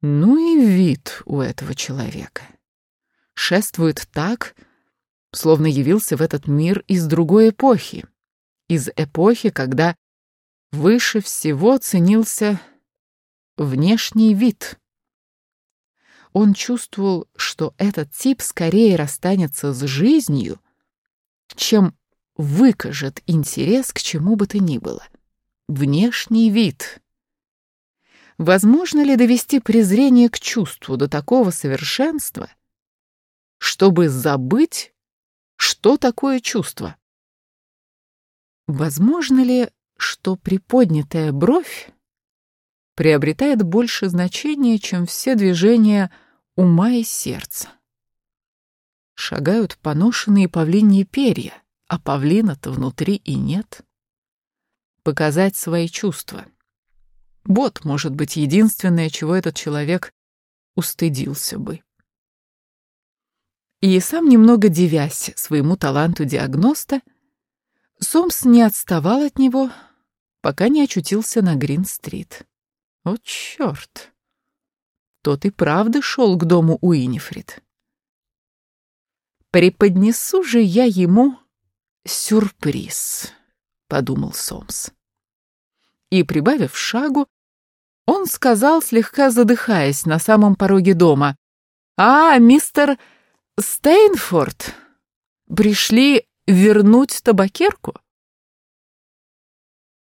Ну и вид у этого человека. Шествует так, словно явился в этот мир из другой эпохи, из эпохи, когда выше всего ценился внешний вид. Он чувствовал, что этот тип скорее расстанется с жизнью, чем выкажет интерес к чему бы то ни было. Внешний вид. Возможно ли довести презрение к чувству до такого совершенства, чтобы забыть, что такое чувство? Возможно ли, что приподнятая бровь приобретает больше значения, чем все движения ума и сердца? Шагают поношенные павлиньи перья, а павлина-то внутри и нет. Показать свои чувства. Вот, может быть, единственное, чего этот человек устыдился бы. И сам немного девясь своему таланту диагноста, Сомс не отставал от него, пока не очутился на Грин-стрит. О, черт! Тот и правда шел к дому Уинифрид. «Преподнесу же я ему сюрприз», — подумал Сомс. И, прибавив шагу, он сказал, слегка задыхаясь на самом пороге дома, «А, мистер Стейнфорд, пришли вернуть табакерку?»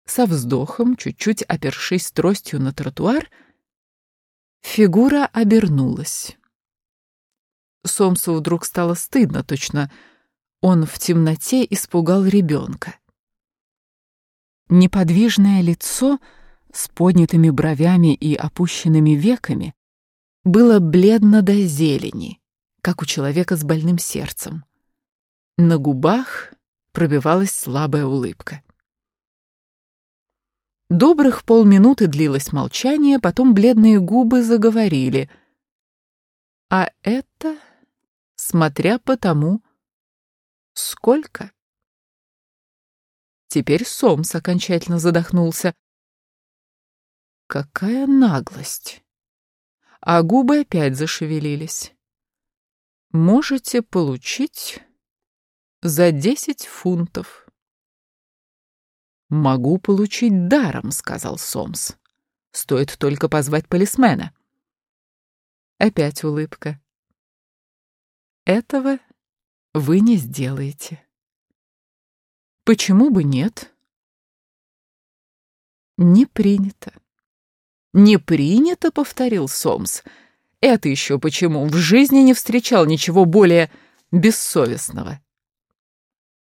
Со вздохом, чуть-чуть опершись тростью на тротуар, фигура обернулась. Сомсу вдруг стало стыдно, точно он в темноте испугал ребенка. Неподвижное лицо с поднятыми бровями и опущенными веками было бледно до зелени, как у человека с больным сердцем. На губах пробивалась слабая улыбка. Добрых полминуты длилось молчание, потом бледные губы заговорили. А это, смотря по тому, сколько. Теперь Сомс окончательно задохнулся. Какая наглость! А губы опять зашевелились. Можете получить за десять фунтов. «Могу получить даром», — сказал Сомс. «Стоит только позвать полисмена». Опять улыбка. «Этого вы не сделаете». «Почему бы нет?» «Не принято». «Не принято», — повторил Сомс. «Это еще почему? В жизни не встречал ничего более бессовестного».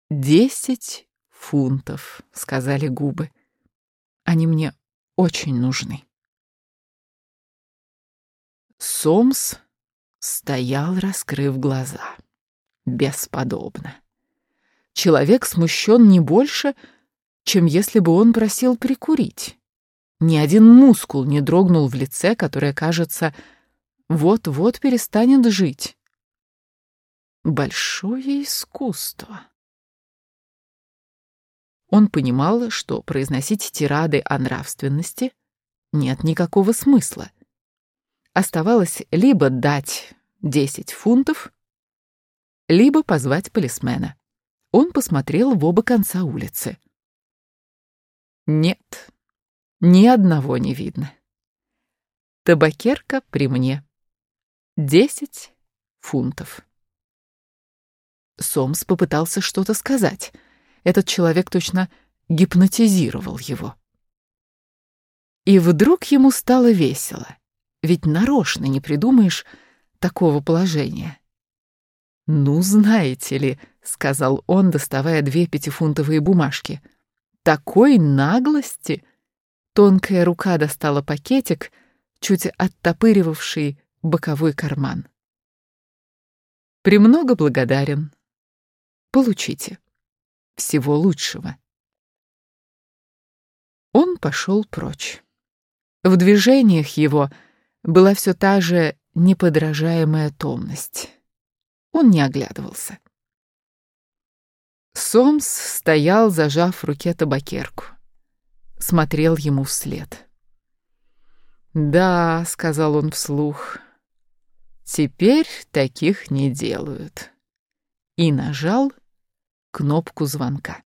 «Десять фунтов», — сказали губы. «Они мне очень нужны». Сомс стоял, раскрыв глаза. Бесподобно. Человек смущен не больше, чем если бы он просил прикурить. Ни один мускул не дрогнул в лице, которое, кажется, вот-вот перестанет жить. Большое искусство. Он понимал, что произносить тирады о нравственности нет никакого смысла. Оставалось либо дать 10 фунтов, либо позвать полисмена. Он посмотрел в оба конца улицы. Нет, ни одного не видно. Табакерка при мне. Десять фунтов. Сомс попытался что-то сказать — этот человек точно гипнотизировал его. И вдруг ему стало весело, ведь нарочно не придумаешь такого положения. «Ну, знаете ли», — сказал он, доставая две пятифунтовые бумажки, — «такой наглости!» Тонкая рука достала пакетик, чуть оттопыривавший боковой карман. «Премного благодарен. Получите» всего лучшего. Он пошел прочь. В движениях его была все та же неподражаемая томность. Он не оглядывался. Сомс стоял, зажав в руке табакерку. Смотрел ему вслед. «Да», — сказал он вслух, — «теперь таких не делают». И нажал кнопку звонка.